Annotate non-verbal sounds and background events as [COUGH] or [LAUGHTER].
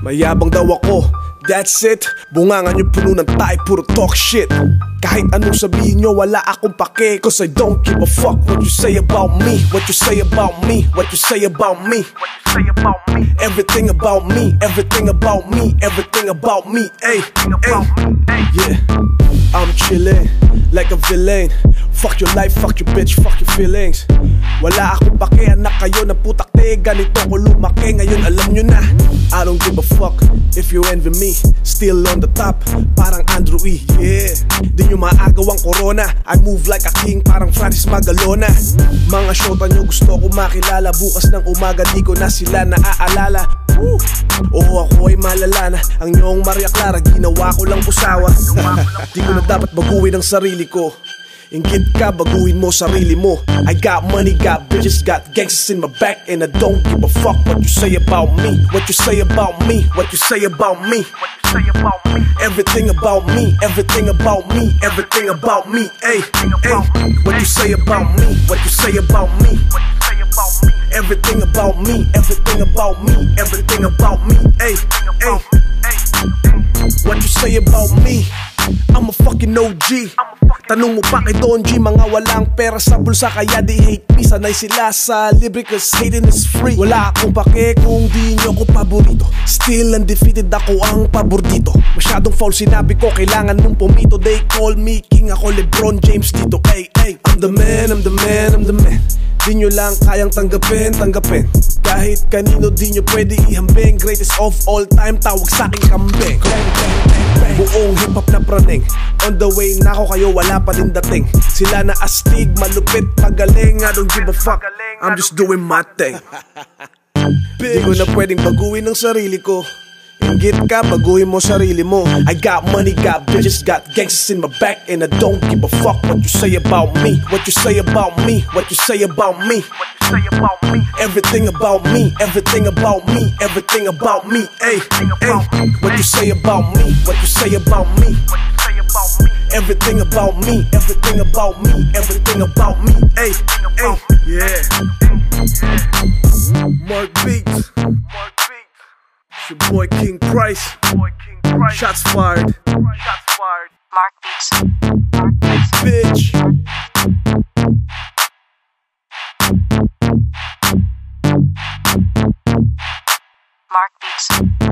Mayabang daw ako, that's it. Bungangan yung puno ng tayo, puro talk shit Kahit anong sabihin nyo, wala akong pake. Cause I don't give a fuck what you say about me. What you say about me, what you say about me? Everything about me, everything about me, everything about me. Ay, ay, yeah. I'm chillin' like a villain. Fuck your life, fuck your bitch, fuck your feelings. Wala akong pake, anak kayo na putakte Ganito ko lumaki, ngayon alam nyo na I don't give a fuck if you envy me Still on the top, parang Andrew E, yeah. Di nyo maagaw ang corona I move like a king, parang Francis Magalona. Mga shota nyo gusto ko makilala Bukas ng umaga, di ko na sila naaalala. Woo! Oo ako ay malala na Ang nyong Maria Clara, ginawa ko lang usawa Di ko na dapat baguhin ang sarili ko Ingit ka, baguhin mo sarili mo I got money, got bitches, got gangsters in my back And I don't give a fuck what you say about me What you say about me, what you say about me? Everything about me, everything about me, everything about me, ay, ay. What you say about me, what you say about me, everything about me, everything about me, everything about me, ay, ay. What you say about me? I'm a fucking OG Tanong mo pa kay Don G Mga walang pera sa bulsa Kaya di hate me. Sanay sila sa libre Cause hating is free. Wala akong pake kung di nyo ko paborito. Still undefeated ako ang paborito. Masyadong foul sinabi ko Kailangan mong pumito. They call me king Ako Lebron James dito. Ay, ay I'm the man, I'm the man, I'm the man. Di nyo lang kayang tanggapin, tanggapin. Kahit kanino di nyo pwede ihambing. Greatest of all time, tawag sa aking kambing Buong hip-hop na praning On the way na ako kayo, wala pa din dating Sila na astig, malupit, magaling I don't give a fuck, I'm just doing my thing [LAUGHS] Di ko na pwedeng baguhin ang sarili ko Ingit ka, baguhin mo sarili mo I got money, got bitches, got gangsters in my back And I don't give a fuck what you say about me What you say about me, what you say about me What you say about me? Everything about me, everything about me, everything about me, ay, ay. What you say about me, what you say about me, What you say about me? Everything about me, everything about me, everything about me, ay, ay. Yeah. Mark Beats, Mark Beats, your boy King Price. boy King Christ. Shots fired, Shots fired. Mark Beats. Mark Beats. bitch. Mark Beats.